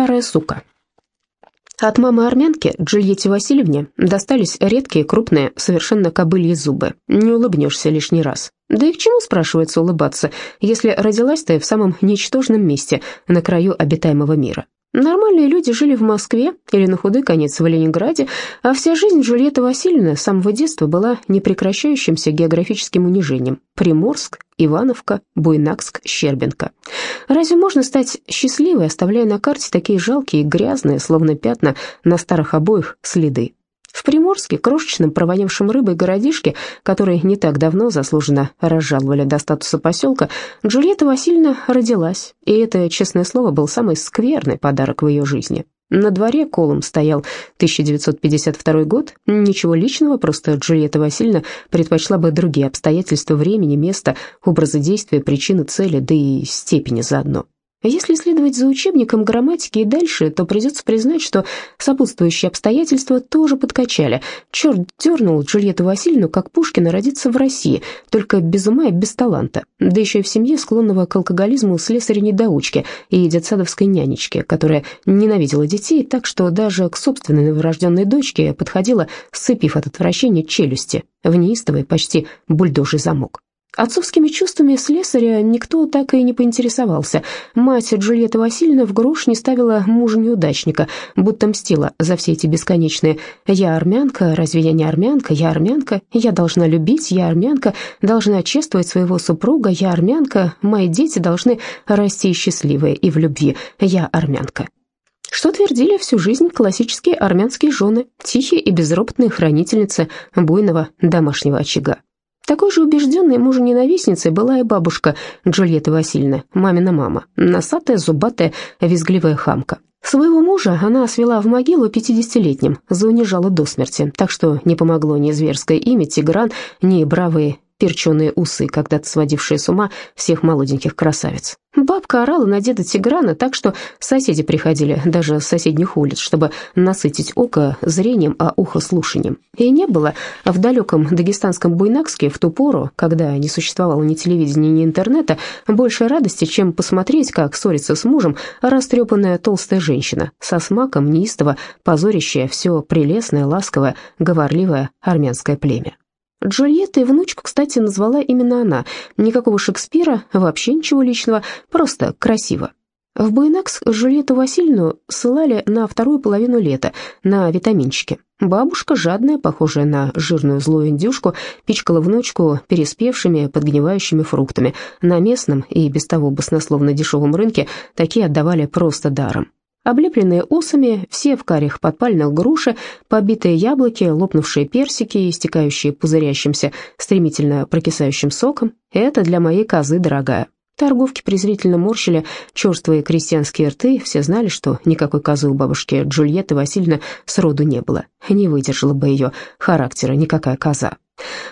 Старая сука. От мамы-армянки Джульетте Васильевне достались редкие, крупные, совершенно кобыльи зубы. Не улыбнешься лишний раз. Да и к чему, спрашивается, улыбаться, если родилась ты в самом ничтожном месте, на краю обитаемого мира? Нормальные люди жили в Москве или на худой конец в Ленинграде, а вся жизнь Джульетты Васильевны с самого детства была непрекращающимся географическим унижением. Приморск, Ивановка, Буйнакск, Щербинка. Разве можно стать счастливой, оставляя на карте такие жалкие и грязные, словно пятна на старых обоих, следы? В Приморске, крошечном провонявшем рыбой городишке, который не так давно заслуженно разжаловали до статуса поселка, Джульетта Васильевна родилась, и это, честное слово, был самый скверный подарок в ее жизни. На дворе колом стоял 1952 год. Ничего личного, просто Джульетта Васильевна предпочла бы другие обстоятельства времени, места, образа действия, причины, цели, да и степени заодно. Если следовать за учебником грамматики и дальше, то придется признать, что сопутствующие обстоятельства тоже подкачали. Черт дернул Джульетту Васильевну, как Пушкина, родиться в России, только без ума и без таланта, да еще и в семье склонного к алкоголизму слесаря-недоучки и детсадовской нянечки, которая ненавидела детей так, что даже к собственной новорожденной дочке подходила, сцепив от отвращения челюсти, в неистовый, почти бульдожий замок. Отцовскими чувствами слесаря никто так и не поинтересовался. Мать Джульетта Васильевна в грош не ставила мужа-неудачника, будто мстила за все эти бесконечные «я армянка, разве я не армянка, я армянка, я должна любить, я армянка, должна чествовать своего супруга, я армянка, мои дети должны расти счастливые и в любви, я армянка». Что твердили всю жизнь классические армянские жены, тихие и безропотные хранительницы буйного домашнего очага. Такой же убежденной мужа-ненавистницей была и бабушка Джульетты Васильевны, мамина мама, носатая, зубатая, визгливая хамка. Своего мужа она свела в могилу пятидесятилетним, заунижала до смерти, так что не помогло ни зверское имя Тигран, ни бравые перченые усы, когда-то сводившие с ума всех молоденьких красавиц. Бабка орала на деда Тиграна так, что соседи приходили даже с соседних улиц, чтобы насытить око зрением, а ухо слушанием. И не было в далеком дагестанском Буйнакске в ту пору, когда не существовало ни телевидения, ни интернета, больше радости, чем посмотреть, как ссорится с мужем растрепанная толстая женщина, со смаком неистово позорящая все прелестное, ласковое, говорливое армянское племя. Джульетта и внучку, кстати, назвала именно она. Никакого Шекспира, вообще ничего личного, просто красиво. В Буэнакс Джульетту Васильевну ссылали на вторую половину лета, на витаминчики. Бабушка, жадная, похожая на жирную злую индюшку, пичкала внучку переспевшими, подгнивающими фруктами. На местном и без того баснословно дешевом рынке такие отдавали просто даром. Облепленные усами, все в карих подпальных груши, побитые яблоки, лопнувшие персики, истекающие пузырящимся, стремительно прокисающим соком. Это для моей козы дорогая. Торговки презрительно морщили черствые крестьянские рты, все знали, что никакой козы у бабушки Джульетты Васильевны сроду не было. Не выдержала бы ее характера никакая коза.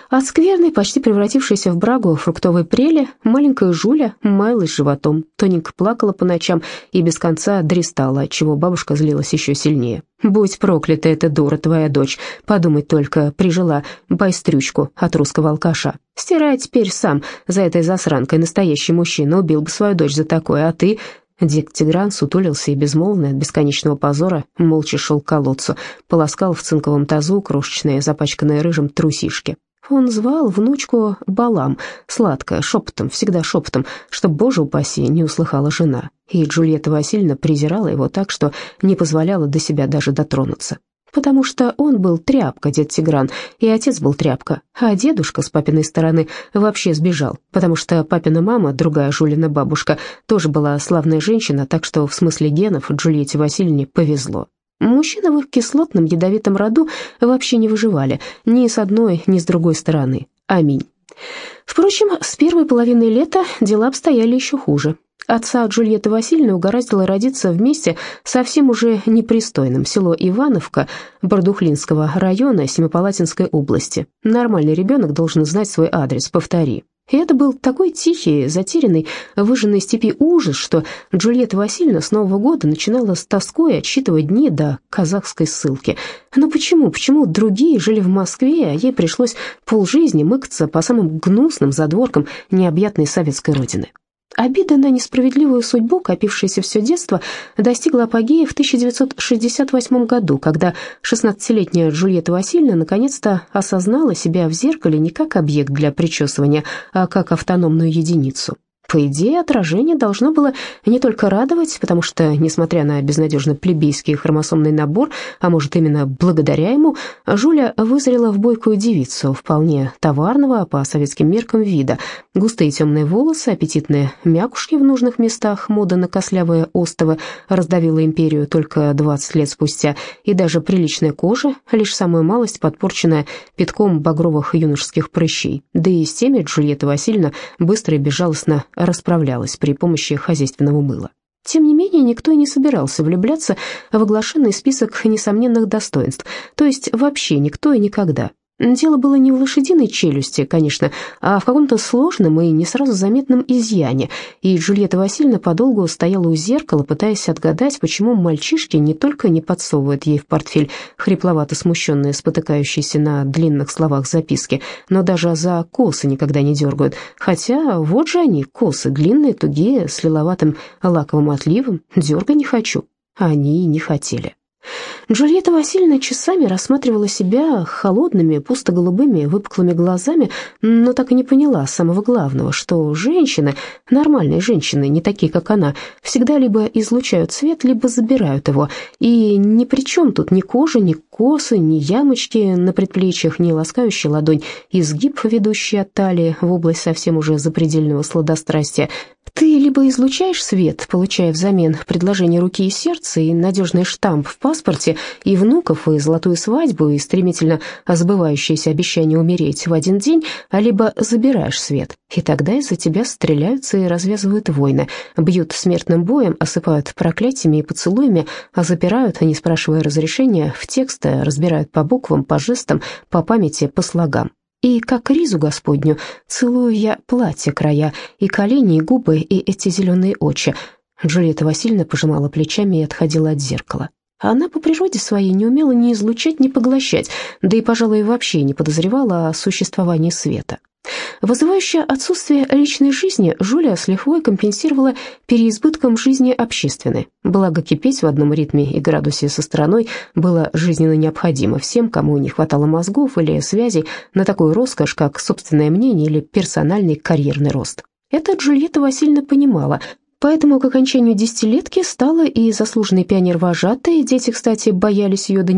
От скверной, почти превратившейся в брагу фруктовой прели, маленькая Жуля маялась животом, тоненько плакала по ночам и без конца дристала, отчего бабушка злилась еще сильнее. «Будь проклята эта дура, твоя дочь, подумать только, прижила байстрючку от русского алкаша. Стирай теперь сам, за этой засранкой настоящий мужчина убил бы свою дочь за такое, а ты...» Дик Тигран сутулился и безмолвно от бесконечного позора молча шел к колодцу, полоскал в цинковом тазу крошечные, запачканные рыжим трусишки. Он звал внучку Балам, сладко, шепотом, всегда шепотом, чтобы, боже упаси, не услыхала жена. И Джульетта Васильевна презирала его так, что не позволяла до себя даже дотронуться. Потому что он был тряпка, дед Тигран, и отец был тряпка, а дедушка с папиной стороны вообще сбежал, потому что папина мама, другая Жулина бабушка, тоже была славная женщина, так что в смысле генов Джульетте Васильевне повезло. Мужчины в их кислотном ядовитом роду вообще не выживали ни с одной, ни с другой стороны. Аминь. Впрочем, с первой половины лета дела обстояли еще хуже. Отца Джульетты Васильевны угораздило родиться вместе совсем уже непристойным село Ивановка Бардухлинского района Семипалатинской области. Нормальный ребенок должен знать свой адрес, повтори. И это был такой тихий, затерянный, выжженный степи ужас, что Джульетта Васильевна с Нового года начинала с тоской отсчитывать дни до казахской ссылки. Но почему, почему другие жили в Москве, а ей пришлось полжизни мыкаться по самым гнусным задворкам необъятной советской родины? Обида на несправедливую судьбу, копившаяся все детство, достигла апогея в 1968 году, когда 16-летняя Джульетта Васильевна наконец-то осознала себя в зеркале не как объект для причесывания, а как автономную единицу. По идее, отражение должно было не только радовать, потому что, несмотря на безнадежно плебейский хромосомный набор, а может именно благодаря ему, Жуля вызрела в бойкую девицу, вполне товарного по советским меркам вида. Густые темные волосы, аппетитные мякушки в нужных местах, мода на кослявые остовы раздавила империю только 20 лет спустя, и даже приличная кожа, лишь самую малость подпорченная пятком багровых юношеских прыщей. Да и с теми Джульетта Васильевна быстро и безжалостно расправлялась при помощи хозяйственного мыла. Тем не менее, никто и не собирался влюбляться в оглашенный список несомненных достоинств, то есть вообще никто и никогда. Дело было не в лошадиной челюсти, конечно, а в каком-то сложном и не сразу заметном изъяне, и Джульетта Васильевна подолгу стояла у зеркала, пытаясь отгадать, почему мальчишки не только не подсовывают ей в портфель хрипловато смущенные, спотыкающиеся на длинных словах записки, но даже за косы никогда не дергают, хотя вот же они, косы, длинные, тугие, с лиловатым лаковым отливом, дерга не хочу, они не хотели. Джульетта Васильевна часами рассматривала себя холодными, пусто-голубыми, выпуклыми глазами, но так и не поняла самого главного, что женщины, нормальные женщины, не такие, как она, всегда либо излучают свет, либо забирают его, и ни при чем тут ни кожа, ни косы, ни ямочки на предплечьях, ни ласкающая ладонь, изгиб, ведущий от талии в область совсем уже запредельного сладострастия, ты либо излучаешь свет, получая взамен предложение руки и сердца, и надежный штамп в паспорте, и внуков, и золотую свадьбу, и стремительно сбывающееся обещание умереть в один день, а либо забираешь свет, и тогда из-за тебя стреляются и развязывают войны, бьют смертным боем, осыпают проклятиями и поцелуями, а запирают, не спрашивая разрешения, в тексты, разбирают по буквам, по жестам, по памяти, по слогам. И как ризу Господню целую я платье края, и колени, и губы, и эти зеленые очи. Джульетта Васильевна пожимала плечами и отходила от зеркала. Она по природе своей не умела ни излучать, ни поглощать, да и, пожалуй, вообще не подозревала о существовании света. Вызывающее отсутствие личной жизни Жуля с лихвой компенсировала переизбытком жизни общественной. Благо кипеть в одном ритме и градусе со стороной было жизненно необходимо всем, кому не хватало мозгов или связей на такую роскошь, как собственное мнение или персональный карьерный рост. Это Джульетта Васильевна понимала, Поэтому к окончанию десятилетки стала и заслуженный пионер-вожатый, дети, кстати, боялись ее до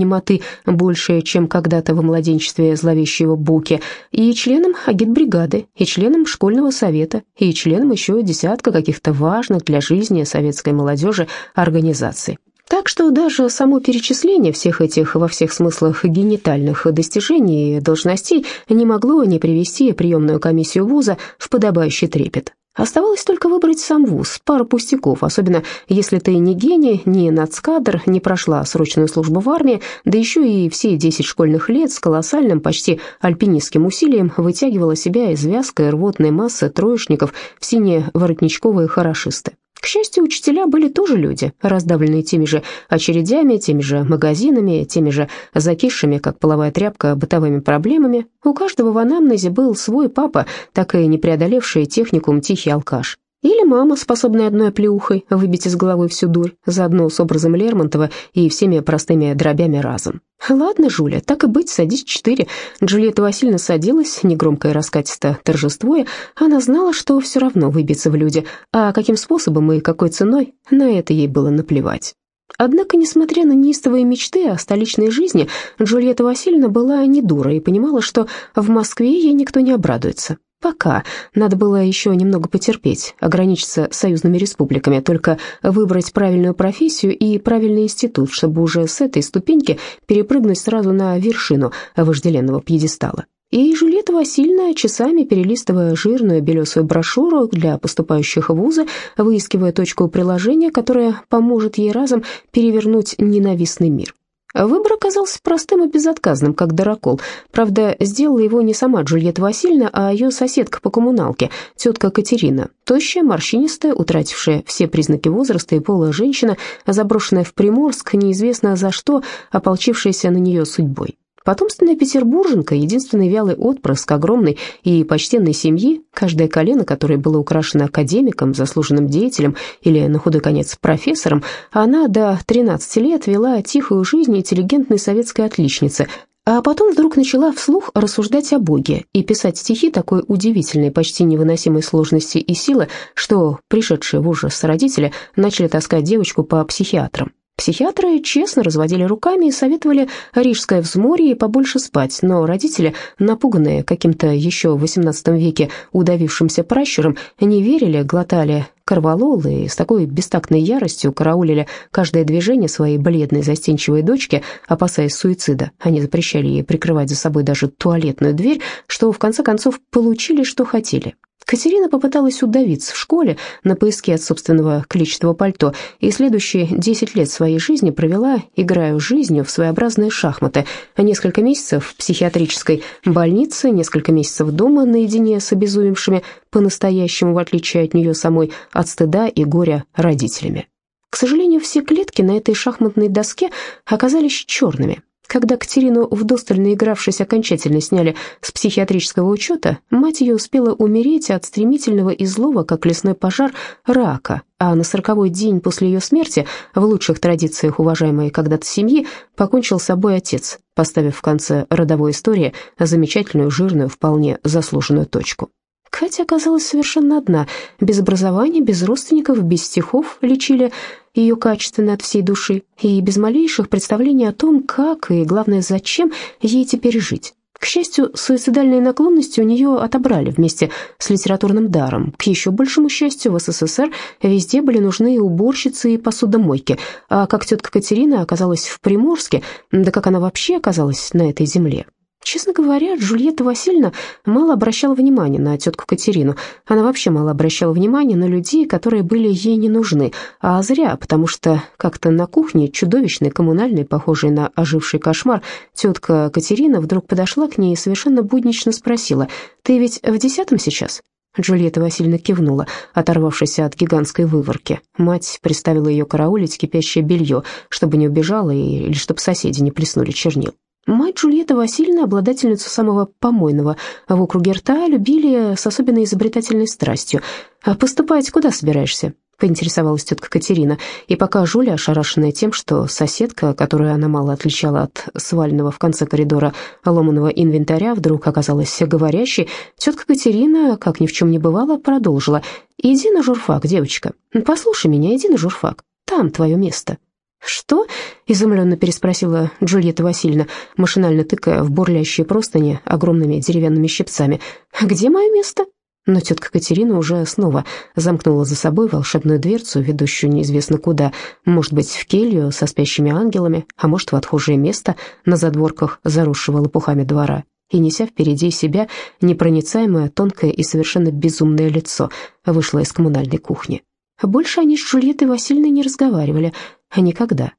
больше, чем когда-то во младенчестве зловещего Буки, и членом агитбригады, и членом школьного совета, и членом еще десятка каких-то важных для жизни советской молодежи организаций. Так что даже само перечисление всех этих во всех смыслах генитальных достижений и должностей не могло не привести приемную комиссию вуза в подобающий трепет. Оставалось только выбрать сам вуз, пара пустяков, особенно если ты не гений, не нацкадр, не прошла срочную службу в армии, да еще и все 10 школьных лет с колоссальным, почти альпинистским усилием вытягивала себя из вязкой рвотной массы троечников в синие воротничковые хорошисты. К счастью, учителя были тоже люди, раздавленные теми же очередями, теми же магазинами, теми же закисшими, как половая тряпка, бытовыми проблемами. У каждого в анамнезе был свой папа, так и не преодолевший техникум тихий алкаш. Или мама, способная одной плюхой выбить из головы всю дурь, заодно с образом Лермонтова и всеми простыми дробями разом. «Ладно, Жуля, так и быть, садись четыре». Джульетта Васильевна садилась, негромко и раскатисто торжествуя. Она знала, что все равно выбиться в люди, а каким способом и какой ценой, на это ей было наплевать. Однако, несмотря на неистовые мечты о столичной жизни, Джульетта Васильевна была не дура и понимала, что в Москве ей никто не обрадуется. Пока. Надо было еще немного потерпеть, ограничиться союзными республиками, только выбрать правильную профессию и правильный институт, чтобы уже с этой ступеньки перепрыгнуть сразу на вершину вожделенного пьедестала. И Жюльетта Васильевна, часами перелистывая жирную белесую брошюру для поступающих в вузы, выискивая точку приложения, которая поможет ей разом перевернуть ненавистный мир. Выбор оказался простым и безотказным, как дырокол. Правда, сделала его не сама Джульетта Васильевна, а ее соседка по коммуналке, тетка Катерина. Тощая, морщинистая, утратившая все признаки возраста и пола женщина, заброшенная в Приморск, неизвестно за что, ополчившаяся на нее судьбой. Потомственная петербурженка, единственный вялый отпрыск огромной и почтенной семьи, каждое колено которое было украшено академиком, заслуженным деятелем или, на худой конец, профессором, она до 13 лет вела тихую жизнь интеллигентной советской отличницы, а потом вдруг начала вслух рассуждать о Боге и писать стихи такой удивительной, почти невыносимой сложности и силы, что пришедшие в ужас родители начали таскать девочку по психиатрам. Психиатры честно разводили руками и советовали рижское взморье побольше спать, но родители, напуганные каким-то еще в XVIII веке удавившимся пращуром, не верили, глотали корвалолы и с такой бестактной яростью караулили каждое движение своей бледной застенчивой дочки, опасаясь суицида. Они запрещали ей прикрывать за собой даже туалетную дверь, что в конце концов получили, что хотели. Катерина попыталась удавиться в школе на поиске от собственного клетчатого пальто и следующие 10 лет своей жизни провела, играя жизнью в своеобразные шахматы. Несколько месяцев в психиатрической больнице, несколько месяцев дома наедине с обезумевшими, по-настоящему, в отличие от нее самой, от стыда и горя родителями. К сожалению, все клетки на этой шахматной доске оказались черными. Когда Катерину, вдосталь наигравшись, окончательно сняли с психиатрического учета, мать ее успела умереть от стремительного и злого, как лесной пожар, рака, а на сороковой день после ее смерти, в лучших традициях уважаемой когда-то семьи, покончил с собой отец, поставив в конце родовой истории замечательную, жирную, вполне заслуженную точку. Катя оказалась совершенно одна, без образования, без родственников, без стихов лечили ее качественно от всей души и без малейших представлений о том, как и, главное, зачем ей теперь жить. К счастью, суицидальные наклонности у нее отобрали вместе с литературным даром. К еще большему счастью, в СССР везде были нужны уборщицы и посудомойки, а как тетка Катерина оказалась в Приморске, да как она вообще оказалась на этой земле. Честно говоря, Джульетта Васильевна мало обращала внимания на тетку Катерину. Она вообще мало обращала внимания на людей, которые были ей не нужны. А зря, потому что как-то на кухне, чудовищной, коммунальной, похожей на оживший кошмар, тетка Катерина вдруг подошла к ней и совершенно буднично спросила, «Ты ведь в десятом сейчас?» Джульетта Васильевна кивнула, оторвавшись от гигантской выворки. Мать приставила ее караулить кипящее белье, чтобы не убежала или чтобы соседи не плеснули чернил. Мать Джульетта Васильевна, обладательницу самого помойного в округе рта, любили с особенной изобретательной страстью. «А поступать куда собираешься?» — поинтересовалась тетка Катерина. И пока Жуля, ошарашенная тем, что соседка, которую она мало отличала от свального в конце коридора ломаного инвентаря, вдруг оказалась говорящей, тетка Катерина, как ни в чем не бывало, продолжила. «Иди на журфак, девочка. Послушай меня, иди на журфак. Там твое место». «Что?» — изумленно переспросила Джульетта Васильевна, машинально тыкая в бурлящие простыни огромными деревянными щипцами. «Где мое место?» Но тетка Катерина уже снова замкнула за собой волшебную дверцу, ведущую неизвестно куда, может быть, в келью со спящими ангелами, а может, в отхожее место на задворках заросшего лопухами двора, и, неся впереди себя непроницаемое, тонкое и совершенно безумное лицо, вышла из коммунальной кухни. Больше они с Джульеттой Васильевной не разговаривали, никогда.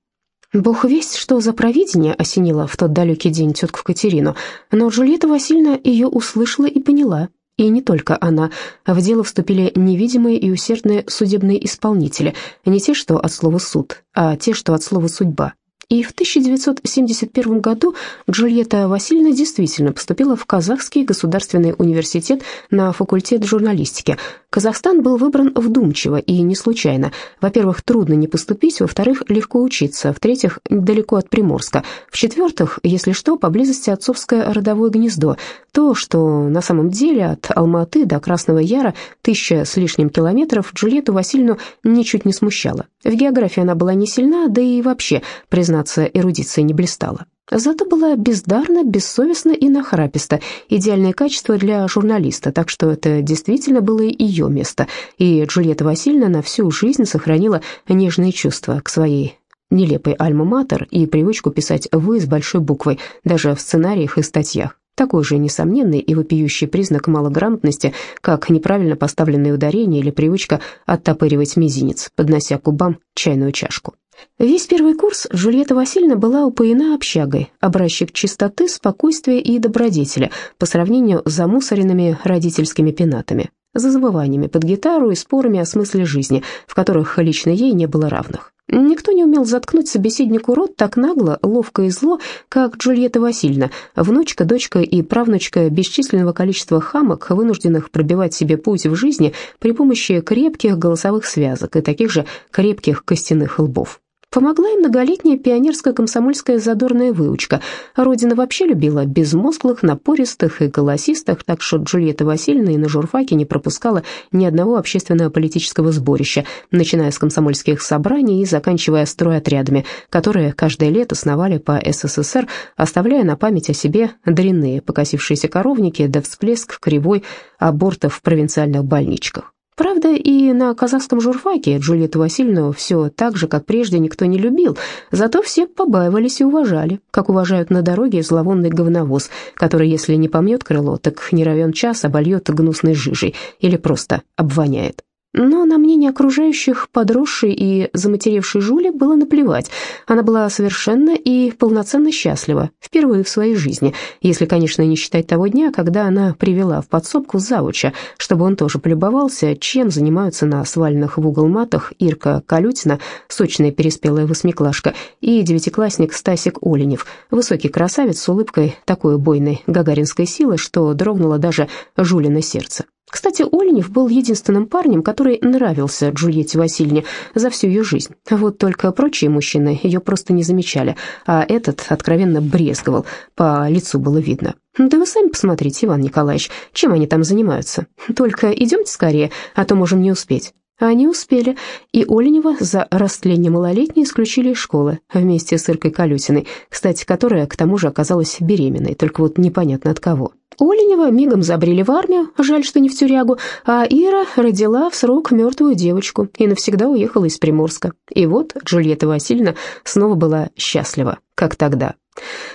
Бог весть, что за провидение осенило в тот далекий день тетку Катерину, но Джульетта Васильевна ее услышала и поняла. И не только она. В дело вступили невидимые и усердные судебные исполнители, не те, что от слова «суд», а те, что от слова «судьба». И в 1971 году Джульетта Васильевна действительно поступила в Казахский государственный университет на факультет журналистики. Казахстан был выбран вдумчиво и не случайно. Во-первых, трудно не поступить, во-вторых, легко учиться, в-третьих, далеко от Приморска, в-четвертых, если что, поблизости отцовское родовое гнездо. То, что на самом деле от Алматы до Красного Яра тысяча с лишним километров, Джульетту Васильевну ничуть не смущало. В географии она была не сильна, да и вообще, признаться, признаться, эрудиция не блистала. Зато была бездарна, бессовестна и нахраписта, идеальное качество для журналиста, так что это действительно было ее место, и Джульетта Васильевна на всю жизнь сохранила нежные чувства к своей нелепой альма-матер и привычку писать «вы» с большой буквой, даже в сценариях и статьях. Такой же несомненный и вопиющий признак малограмотности, как неправильно поставленные ударения или привычка оттопыривать мизинец, поднося к губам чайную чашку. Весь первый курс Джульетта Васильевна была упоена общагой, образчик чистоты, спокойствия и добродетели по сравнению с замусоренными родительскими пенатами. за завываниями под гитару и спорами о смысле жизни, в которых лично ей не было равных. Никто не умел заткнуть собеседнику рот так нагло, ловко и зло, как Джульетта Васильевна, внучка, дочка и правнучка бесчисленного количества хамок, вынужденных пробивать себе путь в жизни при помощи крепких голосовых связок и таких же крепких костяных лбов. Помогла и многолетняя пионерско-комсомольская задорная выучка. Родина вообще любила безмозглых, напористых и голосистых, так что Джульетта Васильевна и на журфаке не пропускала ни одного общественного политического сборища, начиная с комсомольских собраний и заканчивая стройотрядами, которые каждое лето сновали по СССР, оставляя на память о себе дрянные покосившиеся коровники да всплеск кривой абортов в провинциальных больничках. Правда, и на казахском журфаке Джульетту Васильевну все так же, как прежде, никто не любил, зато все побаивались и уважали, как уважают на дороге зловонный говновоз, который, если не помьет крыло, так не равен час обольет гнусной жижей или просто обвоняет. Но на мнение окружающих подросшей и заматеревшей Жули было наплевать. Она была совершенно и полноценно счастлива, впервые в своей жизни, если, конечно, не считать того дня, когда она привела в подсобку завуча, чтобы он тоже полюбовался, чем занимаются на сваленных в угол матах Ирка Калютина, сочная переспелая восьмиклашка, и девятиклассник Стасик Оленев, высокий красавец с улыбкой такой убойной гагаринской силы, что дрогнуло даже Жулина сердце. Кстати, Оленев был единственным парнем, который нравился Джульетте Васильевне за всю ее жизнь. Вот только прочие мужчины ее просто не замечали, а этот откровенно брезговал, по лицу было видно. «Да вы сами посмотрите, Иван Николаевич, чем они там занимаются. Только идемте скорее, а то можем не успеть». Они успели, и Оленева за растление малолетней исключили из школы вместе с Иркой Калютиной, кстати, которая к тому же оказалась беременной, только вот непонятно от кого. Оленева мигом забрили в армию, жаль, что не в тюрягу, а Ира родила в срок мертвую девочку и навсегда уехала из Приморска. И вот Джульетта Васильевна снова была счастлива, как тогда.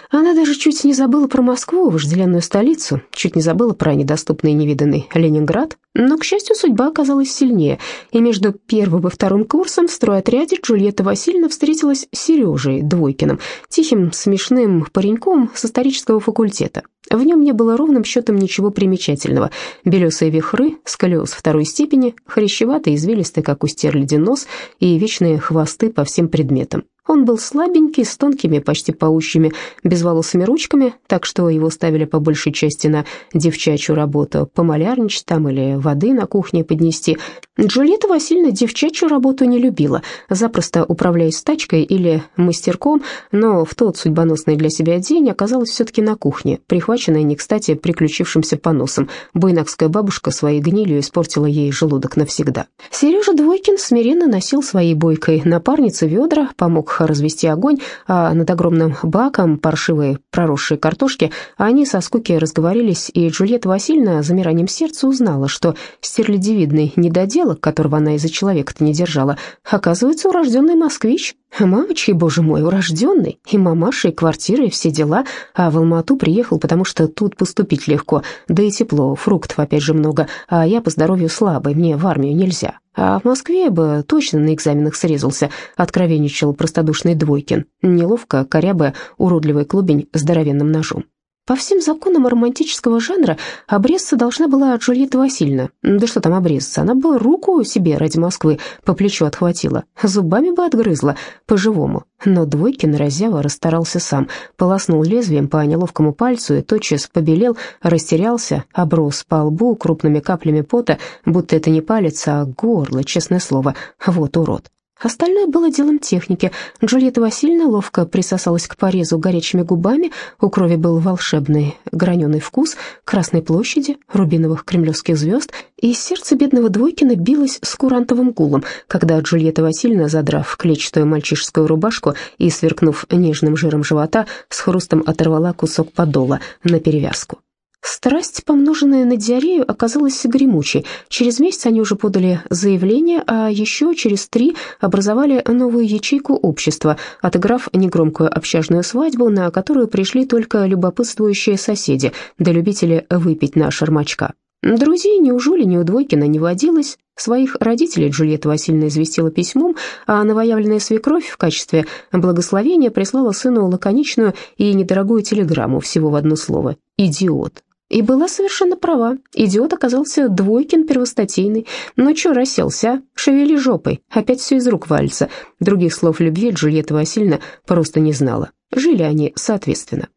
Она даже чуть не забыла про Москву, вожделенную столицу, чуть не забыла про недоступный и невиданный Ленинград, но, к счастью, судьба оказалась сильнее, и между первым и вторым курсом в стройотряде Джульетта Васильевна встретилась с Сережей Двойкиным, тихим, смешным пареньком с исторического факультета. В нем не было ровным счетом ничего примечательного. Белесые вихры, сколиоз второй степени, хрящеватый, извилистый, как у стерляди нос, и вечные хвосты по всем предметам. Он был слабенький, с тонкими, почти паущими, безволосыми ручками, так что его ставили по большей части на девчачью работу, помолярничать там или воды на кухне поднести. Джульетта Васильевна девчачью работу не любила, запросто управляясь тачкой или мастерком, но в тот судьбоносный для себя день оказалась все-таки на кухне, прихваченная не кстати приключившимся поносом. Буйнакская бабушка своей гнилью испортила ей желудок навсегда. Сережа Двойкин смиренно носил своей бойкой напарнице ведра, помог развести огонь, а над огромным баком паршивые проросшие картошки они со скуки разговорились, и Джульетта Васильевна замиранием сердца узнала, что стерлядевидный недоделок, которого она из-за человека-то не держала, оказывается урожденный москвич. Мамочки, боже мой, урожденный, и мамаша, и квартира, и все дела, а в Алмату приехал, потому что тут поступить легко, да и тепло, фруктов опять же много, а я по здоровью слабый, мне в армию нельзя. А в Москве бы точно на экзаменах срезался, откровенничал простодушный Двойкин, неловко корябая уродливый клубень здоровенным ножом. По всем законам романтического жанра обрезаться должна была Джульетта Васильевна. Да что там обрезаться, она бы руку себе ради Москвы по плечу отхватила, зубами бы отгрызла, по-живому. Но Двойкин разява расстарался сам, полоснул лезвием по неловкому пальцу и тотчас побелел, растерялся, оброс по лбу крупными каплями пота, будто это не палец, а горло, честное слово. Вот урод. Остальное было делом техники. Джульетта Васильевна ловко присосалась к порезу горячими губами, у крови был волшебный граненый вкус Красной площади, рубиновых кремлевских звезд, и сердце бедного Двойкина билось с курантовым гулом, когда Джульетта Васильевна, задрав клетчатую мальчишескую рубашку и сверкнув нежным жиром живота, с хрустом оторвала кусок подола на перевязку. Страсть, помноженная на диарею, оказалась гремучей. Через месяц они уже подали заявление, а еще через три образовали новую ячейку общества, отыграв негромкую общажную свадьбу, на которую пришли только любопытствующие соседи, да любители выпить на шармачка. Друзей ни у Жули, ни у Двойкина не водилось. Своих родителей Джульетта Васильевна известила письмом, а новоявленная свекровь в качестве благословения прислала сыну лаконичную и недорогую телеграмму всего в одно слово «идиот». И была совершенно права. Идиот оказался двойкин первостатейный. Ну чё расселся, шевели жопой, опять все из рук валится. Других слов любви Джульетта Васильевна просто не знала. Жили они соответственно.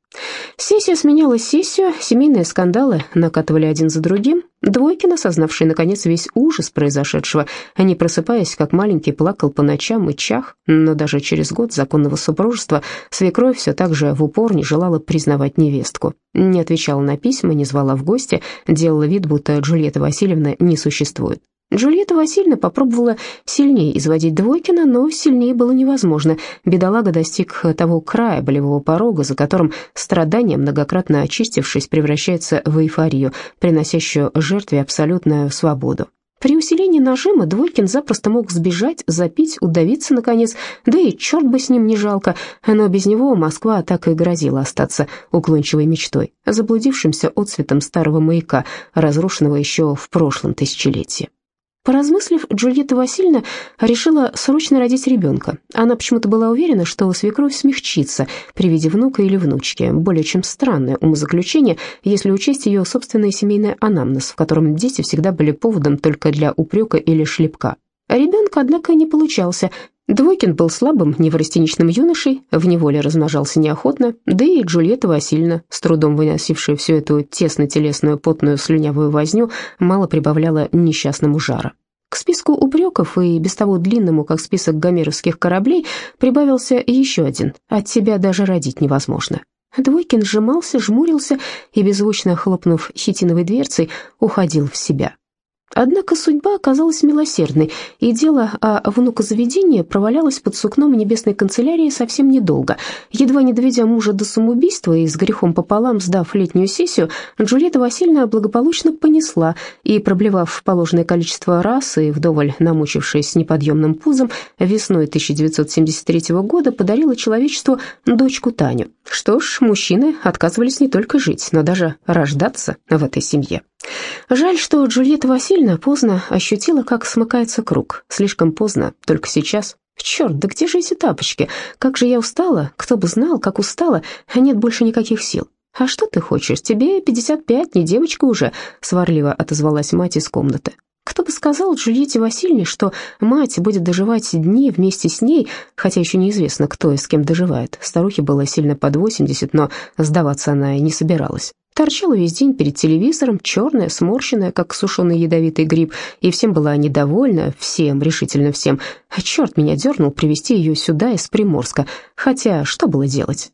Сессия сменяла сессию, семейные скандалы накатывали один за другим. Двойкин, осознавший, наконец, весь ужас произошедшего, не просыпаясь, как маленький, плакал по ночам и чах, но даже через год законного супружества свекровь все так же в упор не желала признавать невестку. Не отвечала на письма, не звала в гости, делала вид, будто Джульетта Васильевна не существует. Джульетта Васильевна попробовала сильнее изводить Двойкина, но сильнее было невозможно. Бедолага достиг того края болевого порога, за которым страдание, многократно очистившись, превращается в эйфорию, приносящую жертве абсолютную свободу. При усилении нажима Двойкин запросто мог сбежать, запить, удавиться, наконец, да и черт бы с ним не жалко, но без него Москва так и грозила остаться уклончивой мечтой, заблудившимся отцветом старого маяка, разрушенного еще в прошлом тысячелетии. Поразмыслив, Джульетта Васильевна решила срочно родить ребенка. Она почему-то была уверена, что свекровь смягчится при виде внука или внучки. Более чем странное умозаключение, если учесть ее собственный семейный анамнез, в котором дети всегда были поводом только для упрека или шлепка. Ребенка, однако, не получался. Двойкин был слабым, неврастеничным юношей, в неволе размножался неохотно, да и Джульетта Васильевна, с трудом выносившая всю эту тесно-телесную потную слюнявую возню, мало прибавляла несчастному жара. К списку упреков и без того длинному, как список гомеровских кораблей, прибавился еще один «От тебя даже родить невозможно». Двойкин сжимался, жмурился и, беззвучно хлопнув хитиновой дверцей, уходил в себя. Однако судьба оказалась милосердной, и дело о внукозаведении провалялось под сукном небесной канцелярии совсем недолго. Едва не доведя мужа до самоубийства и с грехом пополам сдав летнюю сессию, Джульетта Васильевна благополучно понесла и, проблевав положенное количество раз и вдоволь намучившись неподъемным пузом, весной 1973 года подарила человечеству дочку Таню. Что ж, мужчины отказывались не только жить, но даже рождаться в этой семье. Жаль, что Джульетта Васильевна поздно ощутила, как смыкается круг. Слишком поздно, только сейчас. Черт, да где же эти тапочки? Как же я устала, кто бы знал, как устала, нет больше никаких сил. «А что ты хочешь? Тебе 55, не девочка уже», — сварливо отозвалась мать из комнаты. Кто бы сказал Джульетте Васильевне, что мать будет доживать дни вместе с ней, хотя еще неизвестно, кто и с кем доживает. Старухе было сильно под 80, но сдаваться она и не собиралась. Торчала весь день перед телевизором, черная, сморщенная, как сушеный ядовитый гриб, и всем была недовольна, всем, решительно всем. Черт меня дернул привести ее сюда из Приморска, хотя что было делать?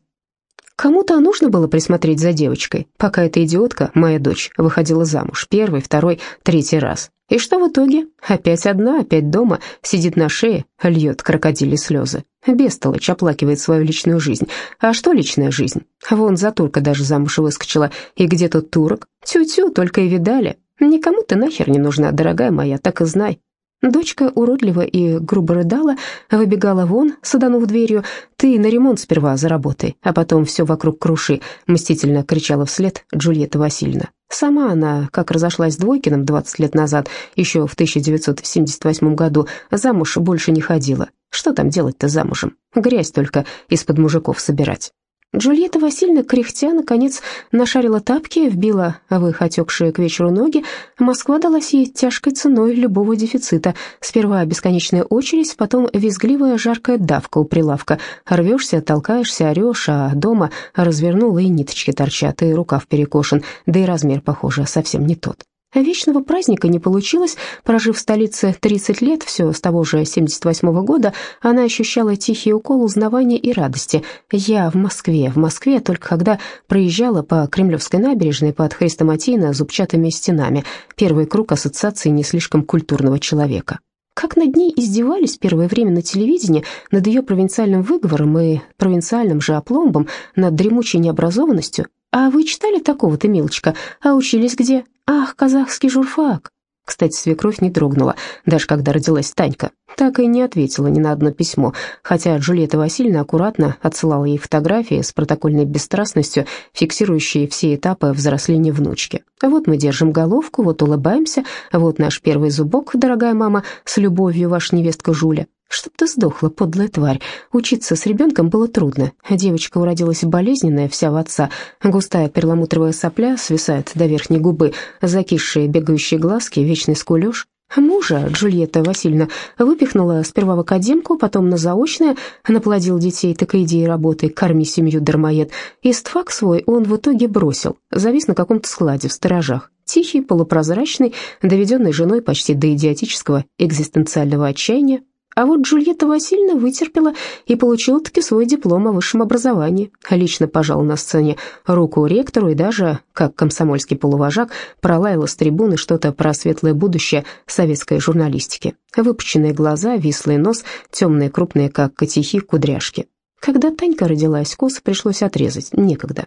Кому-то нужно было присмотреть за девочкой, пока эта идиотка, моя дочь, выходила замуж первый, второй, третий раз. И что в итоге? Опять одна, опять дома, сидит на шее, льет крокодили слезы. Бестолочь оплакивает свою личную жизнь. А что личная жизнь? Вон за турка даже замуж выскочила. И где тот турок? Тю-тю, только и видали. Никому ты нахер не нужна, дорогая моя, так и знай. Дочка уродливо и грубо рыдала, выбегала вон, саданув дверью. «Ты на ремонт сперва заработай, а потом все вокруг круши», — мстительно кричала вслед Джульетта Васильевна. Сама она, как разошлась с Двойкиным 20 лет назад, еще в 1978 году, замуж больше не ходила. Что там делать-то замужем? Грязь только из-под мужиков собирать. Джульетта Васильевна, кряхтя, наконец, нашарила тапки, вбила в их отекшие к вечеру ноги. Москва далась ей тяжкой ценой любого дефицита. Сперва бесконечная очередь, потом визгливая жаркая давка у прилавка. Рвешься, толкаешься, орешь, а дома развернула и ниточки торчат, и рукав перекошен, да и размер, похоже, совсем не тот. Вечного праздника не получилось. Прожив в столице 30 лет, все с того же 78 -го года, она ощущала тихий укол узнавания и радости. Я в Москве, в Москве, только когда проезжала по Кремлевской набережной под хрестоматийно зубчатыми стенами. Первый круг ассоциации не слишком культурного человека. Как над ней издевались первое время на телевидении, над ее провинциальным выговором и провинциальным же опломбом, над дремучей необразованностью. «А вы читали такого-то, милочка? А учились где? Ах, казахский журфак!» Кстати, свекровь не дрогнула, даже когда родилась Танька. Так и не ответила ни на одно письмо, хотя Джульетта Васильевна аккуратно отсылала ей фотографии с протокольной бесстрастностью, фиксирующие все этапы взросления внучки. Вот мы держим головку, вот улыбаемся, вот наш первый зубок, дорогая мама, с любовью ваша невестка Жуля. Чтоб ты сдохла, подлая тварь. Учиться с ребенком было трудно. Девочка уродилась болезненная, вся в отца. Густая перламутровая сопля свисает до верхней губы, закисшие бегающие глазки, вечный скулеж. Мужа Джульетта Васильевна выпихнула сперва в академку, потом на заочное, наплодил детей, так и идеей работы «корми семью, дармоед». И стфак свой он в итоге бросил, завис на каком-то складе в сторожах. Тихий, полупрозрачный, доведенный женой почти до идиотического экзистенциального отчаяния, а вот Джульетта Васильевна вытерпела и получила таки свой диплом о высшем образовании. Лично пожала на сцене руку ректору и даже, как комсомольский полувожак, пролаяла с трибуны что-то про светлое будущее советской журналистики. Выпученные глаза, вислый нос, темные крупные, как котихи, кудряшки. Когда Танька родилась, косы пришлось отрезать, некогда.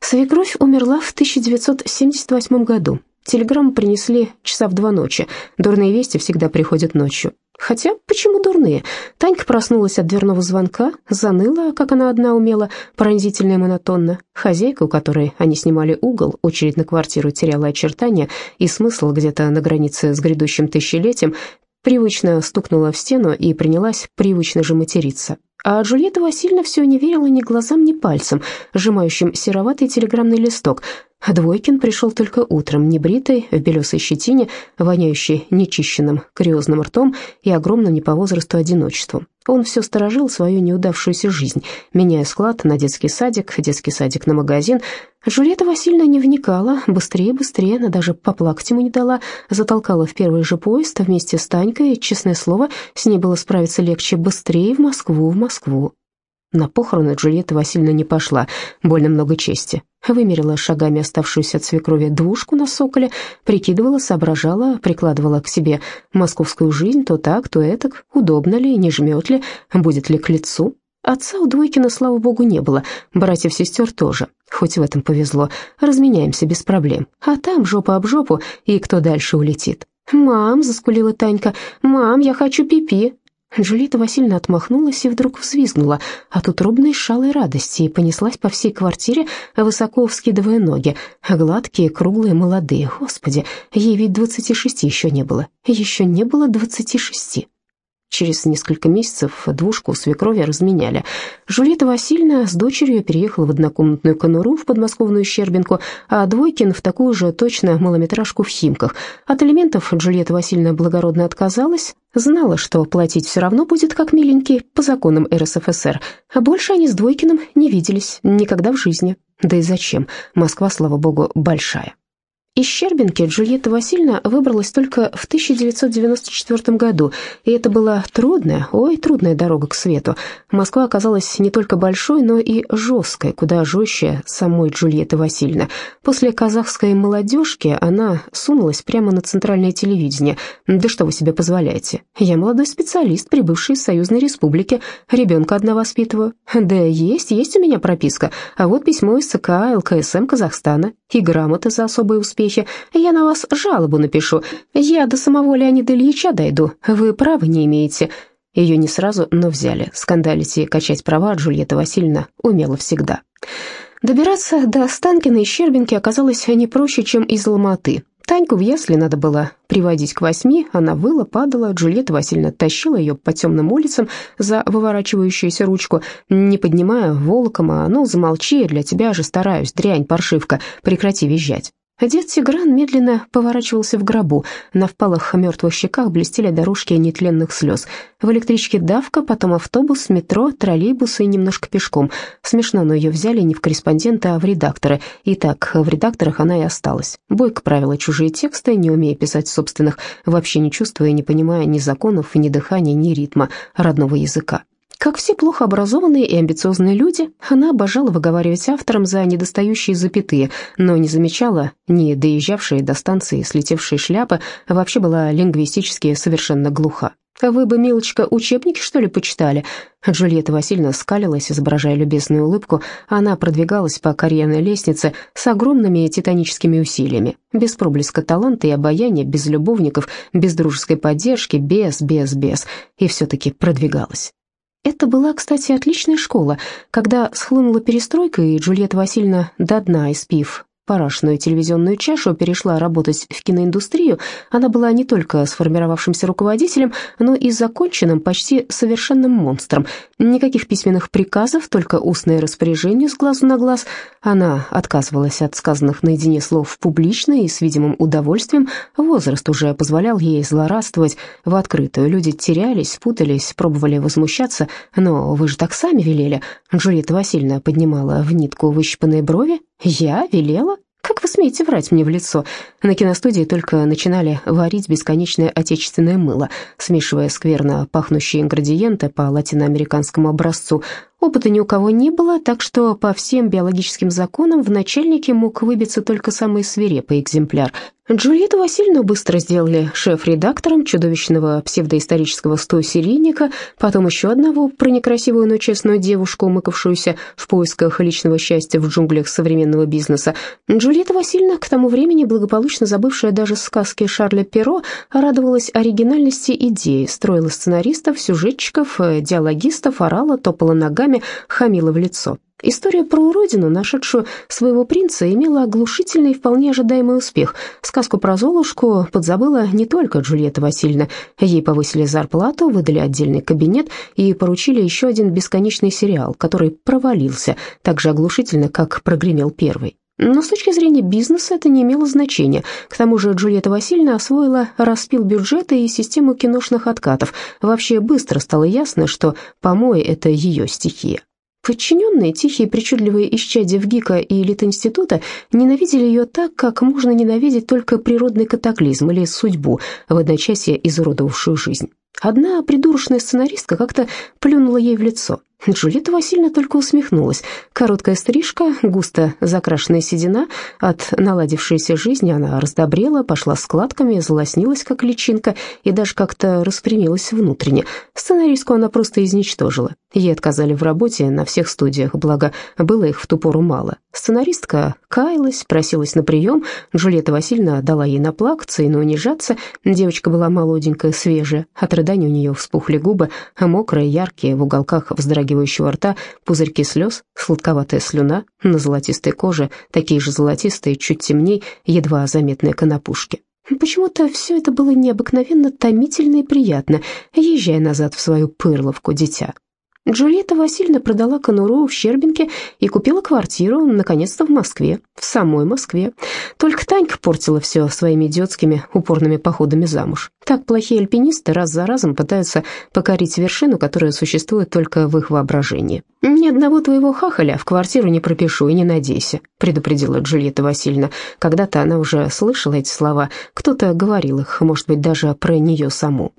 Свекровь умерла в 1978 году. Телеграмму принесли часа в два ночи. Дурные вести всегда приходят ночью. Хотя, почему дурные? Танька проснулась от дверного звонка, заныла, как она одна умела, пронзительно и монотонно. Хозяйка, у которой они снимали угол, очередь на квартиру теряла очертания и смысл где-то на границе с грядущим тысячелетием, привычно стукнула в стену и принялась привычно же материться. А Джульетта Васильевна все не верила ни глазам, ни пальцам, сжимающим сероватый телеграммный листок – а Двойкин пришел только утром, небритый, в белесой щетине, воняющий нечищенным кариозным ртом и огромным не по возрасту одиночеством. Он все сторожил свою неудавшуюся жизнь, меняя склад на детский садик, детский садик на магазин. Жюлета Васильевна не вникала, быстрее, быстрее, она даже поплакать ему не дала, затолкала в первый же поезд вместе с Танькой, честное слово, с ней было справиться легче, быстрее в Москву, в Москву. На похороны Джульетта Васильевна не пошла, больно много чести. Вымерила шагами оставшуюся от свекрови двушку на соколе, прикидывала, соображала, прикладывала к себе московскую жизнь то так, то этак, удобно ли, не жмет ли, будет ли к лицу. Отца у Двойкина, слава богу, не было, братьев-сестер тоже, хоть в этом повезло, разменяемся без проблем. А там жопа об жопу, и кто дальше улетит. «Мам», — заскулила Танька, — «мам, я хочу пипи». Джульетта Васильевна отмахнулась и вдруг взвизгнула от утробной шалой радости и понеслась по всей квартире, высоко вскидывая ноги. Гладкие, круглые, молодые. Господи, ей ведь двадцати шести еще не было. Еще не было двадцати шести. Через несколько месяцев двушку свекрови разменяли. Жулета Васильевна с дочерью переехала в однокомнатную конуру в подмосковную Щербинку, а Двойкин в такую же точно малометражку в Химках. От элементов Джульетта Васильевна благородно отказалась, знала, что платить все равно будет как миленький по законам РСФСР, а больше они с Двойкиным не виделись никогда в жизни. Да и зачем? Москва, слава богу, большая. Из Щербинки Джульетта Васильевна выбралась только в 1994 году, и это была трудная, ой, трудная дорога к свету. Москва оказалась не только большой, но и жесткой, куда жестче самой Джульетты Васильевны. После казахской молодежки она сунулась прямо на центральное телевидение. Да что вы себе позволяете? Я молодой специалист, прибывший из Союзной Республики, ребенка одна воспитываю. Да есть, есть у меня прописка, а вот письмо из ЦК ЛКСМ Казахстана и грамота за особые успехи успехи. Я на вас жалобу напишу. Я до самого Леонида Ильича дойду. Вы права не имеете». Ее не сразу, но взяли. Скандалить и качать права Джульетта Васильевна умела всегда. Добираться до Останкина и Щербинки оказалось не проще, чем из Ломаты. Таньку в ясли надо было приводить к восьми, она выла, падала, Джульетта Васильевна тащила ее по темным улицам за выворачивающуюся ручку, не поднимая волоком, а ну замолчи, для тебя же стараюсь, дрянь, паршивка, прекрати визжать. Дед Тигран медленно поворачивался в гробу. На впалых мертвых щеках блестели дорожки нетленных слез. В электричке давка, потом автобус, метро, троллейбус и немножко пешком. Смешно, но ее взяли не в корреспонденты, а в редакторы. И так, в редакторах она и осталась. Бойко правила чужие тексты, не умея писать собственных, вообще не чувствуя и не понимая ни законов, ни дыхания, ни ритма родного языка. Как все плохо образованные и амбициозные люди, она обожала выговаривать авторам за недостающие запятые, но не замечала ни доезжавшие до станции слетевшие шляпы, вообще была лингвистически совершенно глуха. «Вы бы, милочка, учебники, что ли, почитали?» Джульетта Васильевна скалилась, изображая любезную улыбку. Она продвигалась по карьерной лестнице с огромными титаническими усилиями. Без проблеска таланта и обаяния, без любовников, без дружеской поддержки, без, без, без. И все-таки продвигалась. Это была, кстати, отличная школа. Когда схлынула перестройка, и Джульетта Васильевна до дна испив парашную телевизионную чашу, перешла работать в киноиндустрию, она была не только сформировавшимся руководителем, но и законченным, почти совершенным монстром. Никаких письменных приказов, только устное распоряжение с глазу на глаз. Она отказывалась от сказанных наедине слов публично и с видимым удовольствием. Возраст уже позволял ей злорадствовать в открытую. Люди терялись, путались, пробовали возмущаться. «Но вы же так сами велели». Джульетта Васильевна поднимала в нитку выщипанные брови. «Я велела? Как вы смеете врать мне в лицо? На киностудии только начинали варить бесконечное отечественное мыло, смешивая скверно пахнущие ингредиенты по латиноамериканскому образцу. Опыта ни у кого не было, так что по всем биологическим законам в начальнике мог выбиться только самый свирепый экземпляр – Джульетту Васильевну быстро сделали шеф-редактором чудовищного псевдоисторического стосерийника, потом еще одного про некрасивую, но честную девушку, умыкавшуюся в поисках личного счастья в джунглях современного бизнеса. Джульетта Васильевна, к тому времени благополучно забывшая даже сказки Шарля Перро, радовалась оригинальности идеи, строила сценаристов, сюжетчиков, диалогистов, орала, топала ногами, хамила в лицо. История про уродину, нашедшую своего принца, имела оглушительный и вполне ожидаемый успех. Сказку про Золушку подзабыла не только Джульетта Васильевна. Ей повысили зарплату, выдали отдельный кабинет и поручили еще один бесконечный сериал, который провалился так же оглушительно, как прогремел первый. Но с точки зрения бизнеса это не имело значения. К тому же Джульетта Васильевна освоила распил бюджета и систему киношных откатов. Вообще быстро стало ясно, что помой – это ее стихия. Подчиненные, тихие причудливые исчадия в ГИКа и Литинститута ненавидели ее так, как можно ненавидеть только природный катаклизм или судьбу, в одночасье изуродовавшую жизнь. Одна придурочная сценаристка как-то плюнула ей в лицо – Джульетта Васильевна только усмехнулась. Короткая стрижка, густо закрашенная седина. От наладившейся жизни она раздобрела, пошла складками, залоснилась, как личинка, и даже как-то распрямилась внутренне. Сценаристку она просто изничтожила. Ей отказали в работе на всех студиях, благо было их в ту пору мало. Сценаристка каялась, просилась на прием. Джульетта Васильевна дала ей наплакаться и наунижаться. Девочка была молоденькая, свежая. От рыдания у нее вспухли губы, а мокрые, яркие, в уголках вздрагивающего рта, пузырьки слез, сладковатая слюна, на золотистой коже, такие же золотистые, чуть темней, едва заметные конопушки. Почему-то все это было необыкновенно томительно и приятно, езжая назад в свою пырловку, дитя. Джульетта Васильевна продала конуру в Щербинке и купила квартиру, наконец-то, в Москве, в самой Москве. Только Танька портила все своими идиотскими упорными походами замуж. Так плохие альпинисты раз за разом пытаются покорить вершину, которая существует только в их воображении. «Ни одного твоего хахаля в квартиру не пропишу и не надейся», предупредила Джульетта Васильевна. Когда-то она уже слышала эти слова, кто-то говорил их, может быть, даже про нее саму.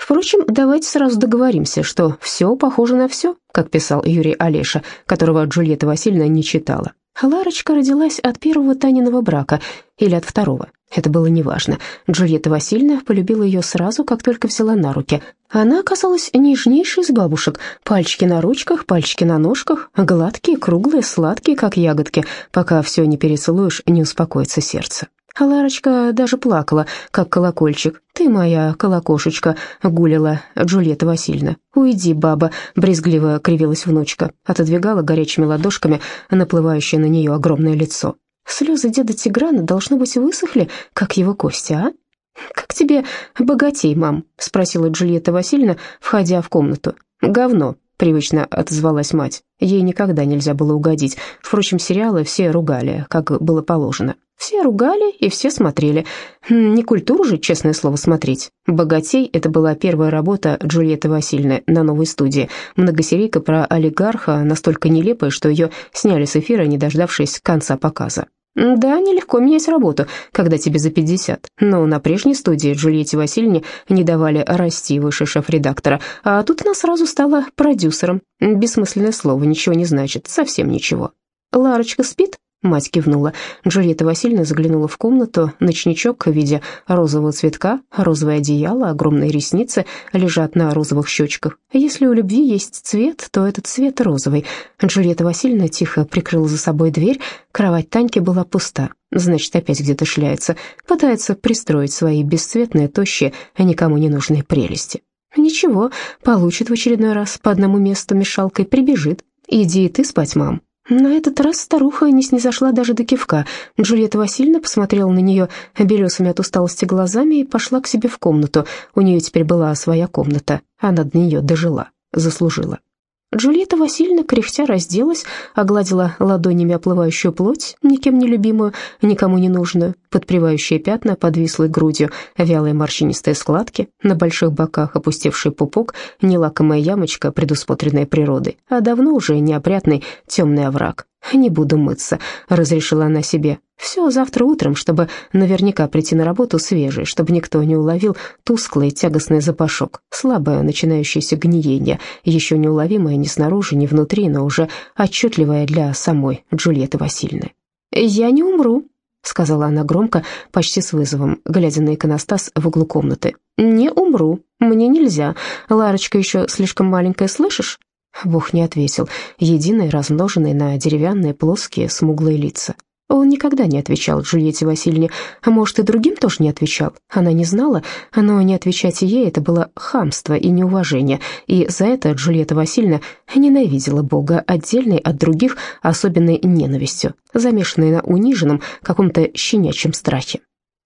Впрочем, давайте сразу договоримся, что все похоже на все, как писал Юрий Олеша, которого Джульетта Васильевна не читала. Ларочка родилась от первого Таниного брака или от второго. Это было неважно. Джульетта Васильевна полюбила ее сразу, как только взяла на руки. Она оказалась нежнейшей из бабушек. Пальчики на ручках, пальчики на ножках, гладкие, круглые, сладкие, как ягодки. Пока все не перецелуешь, не успокоится сердце. Ларочка даже плакала, как колокольчик. «Ты моя колокошечка», — гулила Джульетта Васильевна. «Уйди, баба», — брезгливо кривилась внучка, отодвигала горячими ладошками наплывающее на нее огромное лицо. «Слезы деда Тиграна, должно быть, высохли, как его кости, а?» «Как тебе богатей, мам?» — спросила Джульетта Васильевна, входя в комнату. «Говно», — привычно отозвалась мать. Ей никогда нельзя было угодить. Впрочем, сериалы все ругали, как было положено. Все ругали и все смотрели. Хм, не культуру же, честное слово, смотреть. «Богатей» — это была первая работа Джульетты Васильевны на новой студии. Многосерийка про олигарха, настолько нелепая, что ее сняли с эфира, не дождавшись конца показа. Да, нелегко менять работу, когда тебе за 50. Но на прежней студии Джульетте Васильевне не давали расти выше шеф-редактора, а тут она сразу стала продюсером. Бессмысленное слово, ничего не значит, совсем ничего. «Ларочка спит?» Мать кивнула. Джульетта Васильевна заглянула в комнату. Ночничок в виде розового цветка, розовое одеяло, огромные ресницы лежат на розовых щечках. Если у любви есть цвет, то этот цвет розовый. Джульетта Васильевна тихо прикрыла за собой дверь. Кровать Таньки была пуста. Значит, опять где-то шляется. Пытается пристроить свои бесцветные, тощие, никому не нужные прелести. Ничего, получит в очередной раз по одному месту мешалкой, прибежит. Иди ты спать, мам. На этот раз старуха не снизошла даже до кивка. Джульетта Васильевна посмотрела на нее белесыми от усталости глазами и пошла к себе в комнату. У нее теперь была своя комната. Она до нее дожила, заслужила. Джульетта Васильевна, кряхтя, разделась, огладила ладонями оплывающую плоть, никем не любимую, никому не нужную, подпревающие пятна подвислой грудью, вялые морщинистые складки, на больших боках опустевший пупок, нелакомая ямочка, предусмотренная природой, а давно уже неопрятный темный овраг. «Не буду мыться», — разрешила она себе. «Все завтра утром, чтобы наверняка прийти на работу свежей, чтобы никто не уловил тусклый тягостный запашок, слабое начинающееся гниение, еще неуловимое ни снаружи, ни внутри, но уже отчетливое для самой Джульетты Васильевны». «Я не умру», — сказала она громко, почти с вызовом, глядя на иконостас в углу комнаты. «Не умру. Мне нельзя. Ларочка еще слишком маленькая, слышишь? Бог не ответил, единый, размноженный на деревянные, плоские, смуглые лица. Он никогда не отвечал Джульетте Васильевне, а может и другим тоже не отвечал. Она не знала, но не отвечать ей это было хамство и неуважение, и за это Джульетта Васильевна ненавидела Бога отдельной от других особенной ненавистью, замешанной на униженном каком-то щенячьем страхе.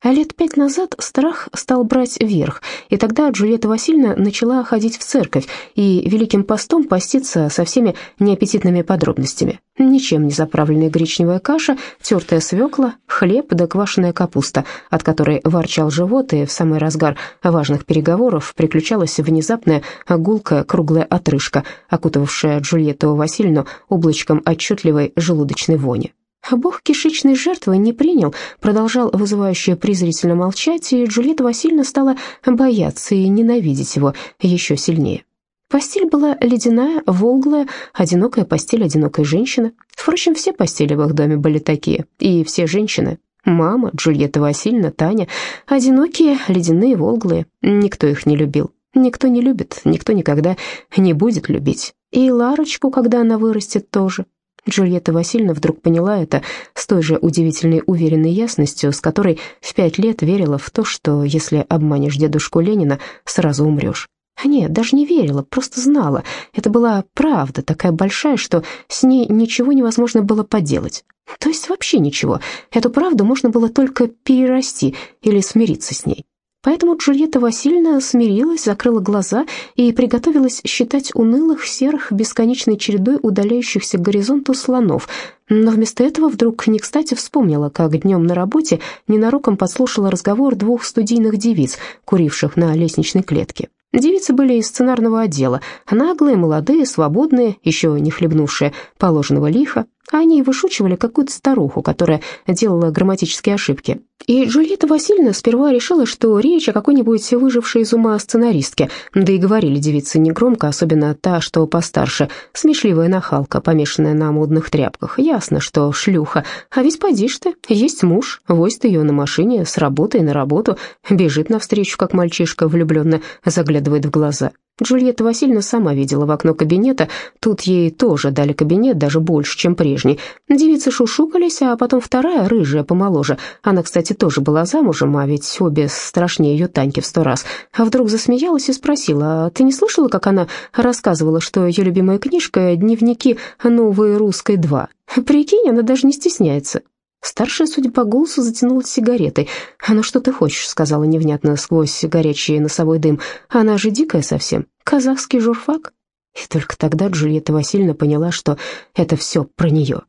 А лет пять назад страх стал брать верх, и тогда Джульетта Васильевна начала ходить в церковь и Великим постом поститься со всеми неаппетитными подробностями. Ничем не заправленная гречневая каша, тертая свекла, хлеб да квашеная капуста, от которой ворчал живот, и в самый разгар важных переговоров приключалась внезапная гулкая круглая отрыжка, окутывавшая Джульетту Васильевну облачком отчетливой желудочной вони. А бог кишечной жертвы не принял, продолжал вызывающе презрительно молчать, и Джульетта Васильевна стала бояться и ненавидеть его еще сильнее. Постель была ледяная, волглая, одинокая постель одинокой женщины. Впрочем, все постели в их доме были такие, и все женщины, мама, Джульетта Васильевна, Таня, одинокие, ледяные, волглые, никто их не любил. Никто не любит, никто никогда не будет любить. И Ларочку, когда она вырастет, тоже. Джульетта Васильевна вдруг поняла это с той же удивительной уверенной ясностью, с которой в пять лет верила в то, что если обманешь дедушку Ленина, сразу умрешь. Нет, даже не верила, просто знала. Это была правда такая большая, что с ней ничего невозможно было поделать. То есть вообще ничего. Эту правду можно было только перерасти или смириться с ней. Поэтому Джульетта Васильевна смирилась, закрыла глаза и приготовилась считать унылых, серых, бесконечной чередой удаляющихся к горизонту слонов. Но вместо этого вдруг не кстати вспомнила, как днем на работе ненароком подслушала разговор двух студийных девиц, куривших на лестничной клетке. Девицы были из сценарного отдела, наглые, молодые, свободные, еще не хлебнувшие положенного лиха. Они вышучивали какую-то старуху, которая делала грамматические ошибки. И Джульетта Васильевна сперва решила, что речь о какой-нибудь выжившей из ума сценаристке. Да и говорили девицы негромко, особенно та, что постарше, смешливая нахалка, помешанная на модных тряпках. Ясно, что шлюха. А ведь поди ты, есть муж, возит ее на машине с работы на работу, бежит навстречу, как мальчишка, влюбленно заглядывает в глаза. Джульетта Васильевна сама видела в окно кабинета, тут ей тоже дали кабинет, даже больше, чем прежний. Девицы шушукались, а потом вторая, рыжая, помоложе. Она, кстати, тоже была замужем, а ведь обе страшнее ее Таньки в сто раз. А вдруг засмеялась и спросила, а ты не слышала, как она рассказывала, что ее любимая книжка «Дневники новой русской 2»? Прикинь, она даже не стесняется. Старшая, судя по голосу, затянулась сигаретой. «А ну что ты хочешь?» — сказала невнятно сквозь горячий носовой дым. «Она же дикая совсем. Казахский журфак?» И только тогда Джульетта Васильевна поняла, что это все про нее.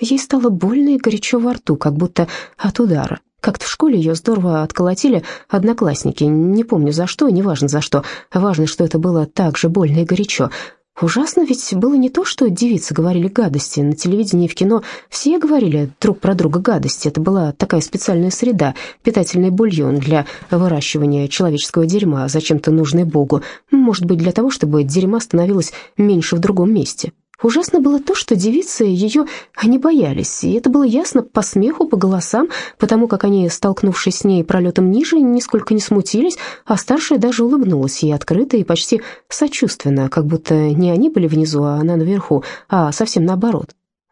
Ей стало больно и горячо во рту, как будто от удара. Как-то в школе ее здорово отколотили одноклассники, не помню за что, неважно за что. Важно, что это было так же больно и горячо. Ужасно ведь было не то, что девицы говорили гадости. На телевидении и в кино все говорили друг про друга гадости. Это была такая специальная среда, питательный бульон для выращивания человеческого дерьма, зачем-то нужный Богу. Может быть, для того, чтобы дерьма становилось меньше в другом месте. Ужасно было то, что девицы ее не боялись, и это было ясно по смеху, по голосам, потому как они, столкнувшись с ней пролетом ниже, нисколько не смутились, а старшая даже улыбнулась ей открыто и почти сочувственно, как будто не они были внизу, а она наверху, а совсем наоборот.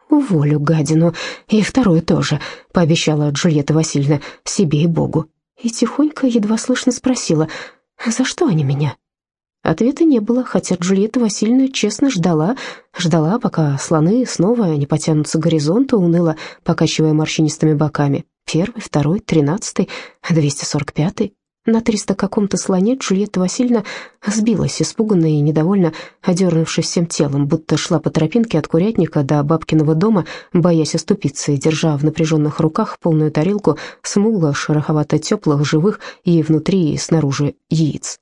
«Уволю гадину, и вторую тоже», — пообещала Джульетта Васильевна себе и Богу. И тихонько, едва слышно спросила, «За что они меня?» Ответа не было, хотя Джульетта Васильевна честно ждала, ждала, пока слоны снова не потянутся к горизонту, уныло покачивая морщинистыми боками. Первый, второй, тринадцатый, двести сорок пятый. На триста каком-то слоне Джульетта Васильевна сбилась, испуганная и недовольно одернувшись всем телом, будто шла по тропинке от курятника до бабкиного дома, боясь оступиться и держа в напряженных руках полную тарелку смугло, шероховато-теплых, живых и внутри, и снаружи яиц.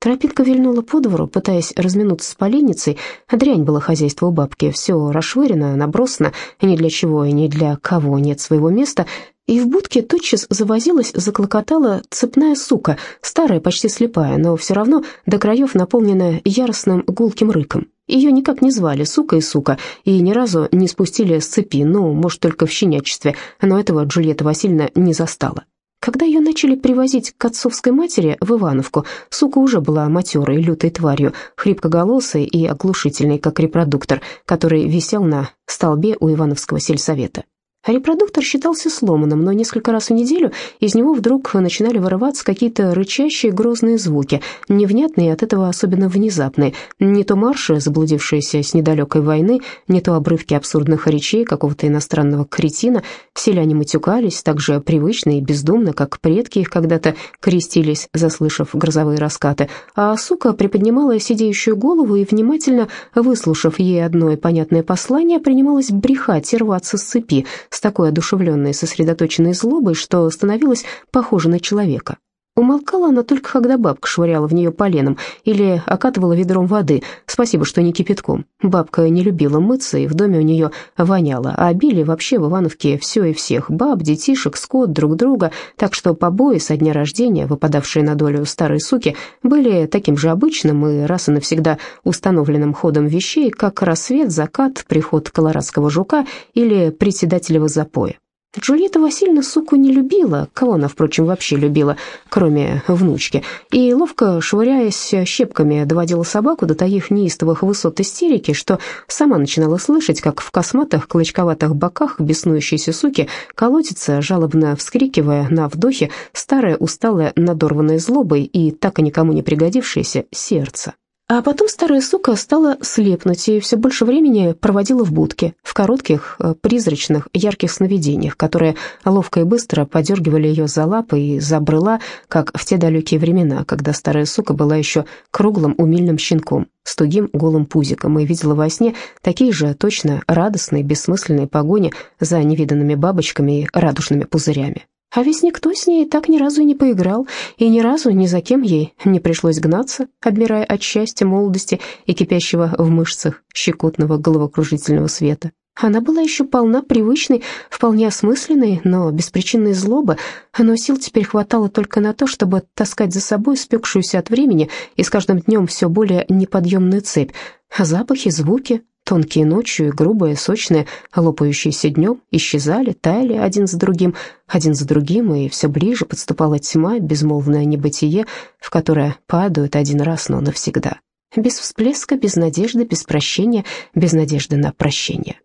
Тропинка вильнула по двору, пытаясь разминуться с поленницей. Дрянь было хозяйство у бабки, все расшвырено, набросано, ни для чего и ни для кого нет своего места — и в будке тотчас завозилась, заклокотала цепная сука, старая, почти слепая, но все равно до краев наполненная яростным гулким рыком. Ее никак не звали сука и сука, и ни разу не спустили с цепи, ну, может, только в щенячестве, но этого Джульетта Васильевна не застала. Когда ее начали привозить к отцовской матери в Ивановку, сука уже была матерой, лютой тварью, хрипкоголосой и оглушительной, как репродуктор, который висел на столбе у Ивановского сельсовета. Репродуктор считался сломанным, но несколько раз в неделю из него вдруг начинали вырываться какие-то рычащие грозные звуки, невнятные от этого особенно внезапные. Не то марши, заблудившиеся с недалекой войны, не то обрывки абсурдных речей какого-то иностранного кретина. Селяне матюкались так же привычно и бездумно, как предки их когда-то крестились, заслышав грозовые раскаты. А сука приподнимала сидеющую голову и, внимательно выслушав ей одно и понятное послание, принималась брехать и рваться с цепи, с такой одушевленной сосредоточенной злобой, что становилась похожа на человека. Умолкала она только, когда бабка швыряла в нее поленом или окатывала ведром воды. Спасибо, что не кипятком. Бабка не любила мыться, и в доме у нее воняло. А били вообще в Ивановке все и всех. Баб, детишек, скот, друг друга. Так что побои со дня рождения, выпадавшие на долю старой суки, были таким же обычным и раз и навсегда установленным ходом вещей, как рассвет, закат, приход колорадского жука или председателева запоя. Джульетта Васильевна суку не любила, кого она, впрочем, вообще любила, кроме внучки, и, ловко швыряясь щепками, доводила собаку до таких неистовых высот истерики, что сама начинала слышать, как в косматых клочковатых боках беснующейся суки колотится, жалобно вскрикивая на вдохе, старое усталое надорванное злобой и так и никому не пригодившееся сердце. А потом старая сука стала слепнуть и все больше времени проводила в будке, в коротких, э, призрачных, ярких сновидениях, которые ловко и быстро подергивали ее за лапы и за брыла, как в те далекие времена, когда старая сука была еще круглым умильным щенком с тугим голым пузиком и видела во сне такие же точно радостные, бессмысленные погони за невиданными бабочками и радужными пузырями. А ведь никто с ней так ни разу и не поиграл, и ни разу ни за кем ей не пришлось гнаться, обмирая от счастья, молодости и кипящего в мышцах щекотного головокружительного света. Она была еще полна привычной, вполне осмысленной, но беспричинной злобы, но сил теперь хватало только на то, чтобы таскать за собой спекшуюся от времени и с каждым днем все более неподъемную цепь, запахи, звуки, Тонкие ночью и грубые, сочные, лопающиеся днем, исчезали, таяли один за другим, один за другим, и все ближе подступала тьма, безмолвное небытие, в которое падают один раз, но навсегда. Без всплеска, без надежды, без прощения, без надежды на прощение.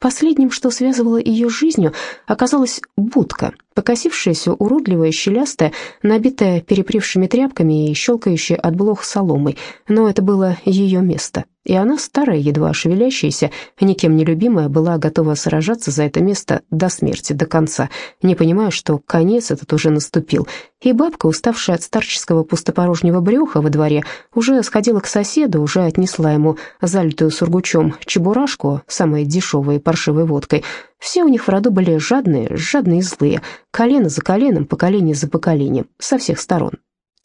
Последним, что связывало ее жизнью, оказалась будка, покосившаяся, уродливая, щелястая, набитая перепрившими тряпками и щелкающая от блох соломой, но это было ее место — и она, старая, едва шевелящаяся, никем не любимая, была готова сражаться за это место до смерти, до конца, не понимая, что конец этот уже наступил. И бабка, уставшая от старческого пустопорожнего брюха во дворе, уже сходила к соседу, уже отнесла ему залитую сургучом чебурашку, самой дешевой паршивой водкой. Все у них в роду были жадные, жадные и злые, колено за коленом, поколение за поколением, со всех сторон.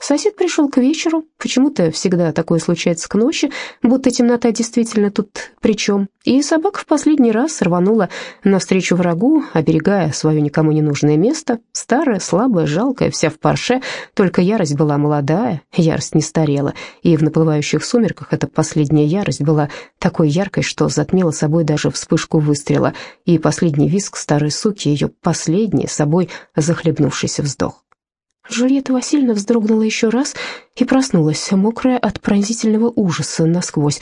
Сосед пришел к вечеру, почему-то всегда такое случается к ночи, будто темнота действительно тут при чем, и собака в последний раз рванула навстречу врагу, оберегая свое никому не нужное место, старая, слабая, жалкая, вся в парше, только ярость была молодая, ярость не старела, и в наплывающих сумерках эта последняя ярость была такой яркой, что затмила собой даже вспышку выстрела, и последний визг старой суки, ее последний, собой захлебнувшийся вздох. Жульетта Васильевна вздрогнула еще раз и проснулась, мокрая от пронзительного ужаса насквозь.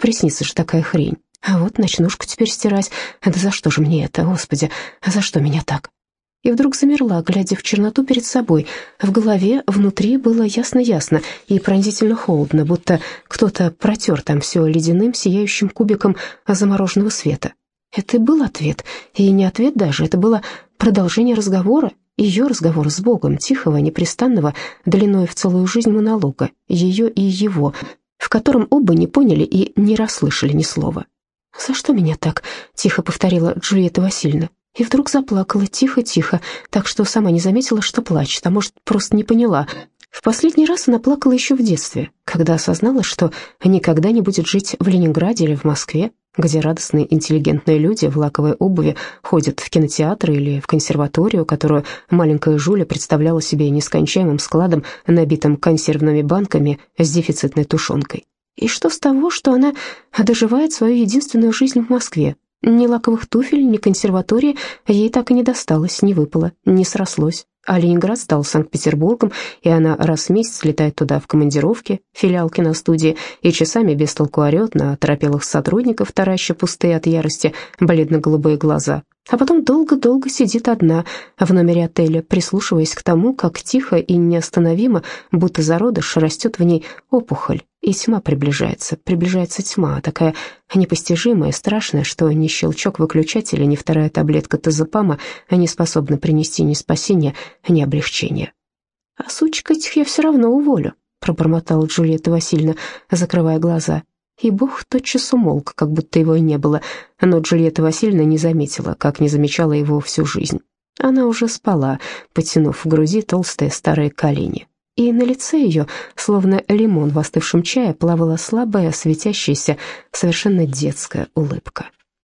Приснится же такая хрень. А вот ночнушку теперь стирать. Да за что же мне это, господи, за что меня так? и вдруг замерла, глядя в черноту перед собой. В голове, внутри было ясно-ясно и пронзительно холодно, будто кто-то протер там все ледяным, сияющим кубиком замороженного света. Это и был ответ, и не ответ даже, это было продолжение разговора, ее разговора с Богом, тихого, непрестанного, длиной в целую жизнь монолога, ее и его, в котором оба не поняли и не расслышали ни слова. «За что меня так?» — тихо повторила Джульетта Васильевна. И вдруг заплакала тихо-тихо, так что сама не заметила, что плачет, а может, просто не поняла. В последний раз она плакала еще в детстве, когда осознала, что никогда не будет жить в Ленинграде или в Москве, где радостные интеллигентные люди в лаковой обуви ходят в кинотеатр или в консерваторию, которую маленькая Жуля представляла себе нескончаемым складом, набитым консервными банками с дефицитной тушенкой. И что с того, что она доживает свою единственную жизнь в Москве? Ни лаковых туфель, ни консерватории ей так и не досталось, не выпало, не срослось. А Ленинград стал Санкт-Петербургом, и она раз в месяц летает туда в командировке, филиал киностудии, и часами без толку орет на торопелых сотрудников, тараща пустые от ярости бледно-голубые глаза. А потом долго-долго сидит одна в номере отеля, прислушиваясь к тому, как тихо и неостановимо, будто зародыш, растет в ней опухоль, и тьма приближается, приближается тьма, такая непостижимая, страшная, что ни щелчок выключателя, ни вторая таблетка тазопама не способны принести ни спасения, ни облегчения. «А сучка этих я все равно уволю», — пробормотала Джульетта Васильевна, закрывая глаза. И Бог тотчас умолк, как будто его и не было, но Джульетта Васильевна не заметила, как не замечала его всю жизнь. Она уже спала, потянув в груди толстые старые колени и на лице ее, словно лимон в остывшем чае, плавала слабая, светящаяся, совершенно детская улыбка.